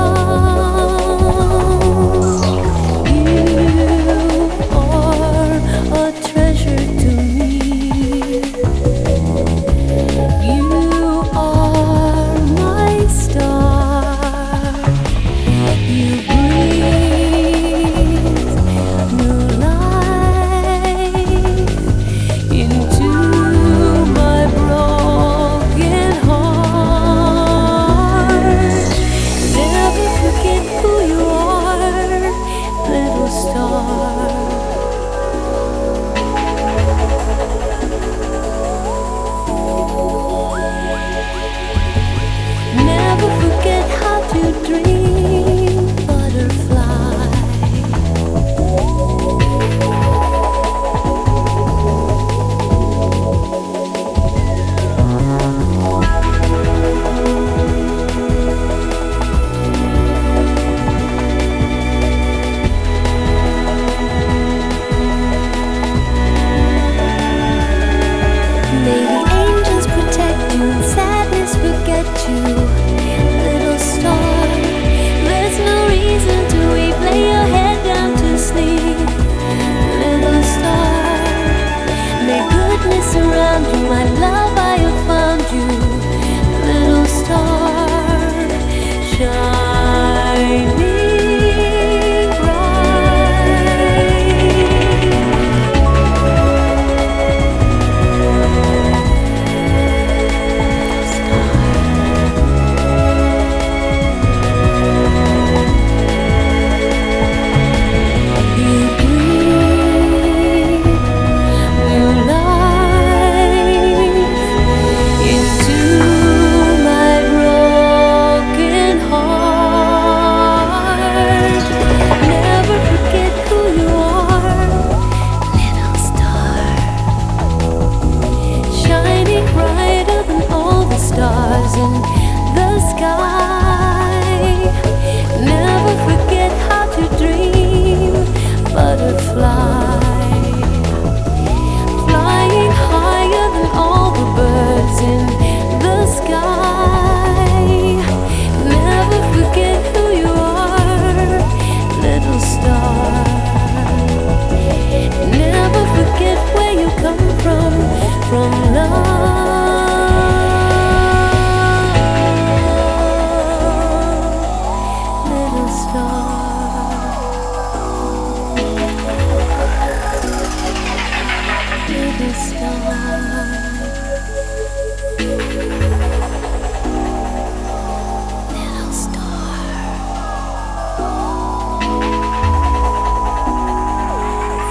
from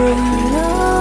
from love.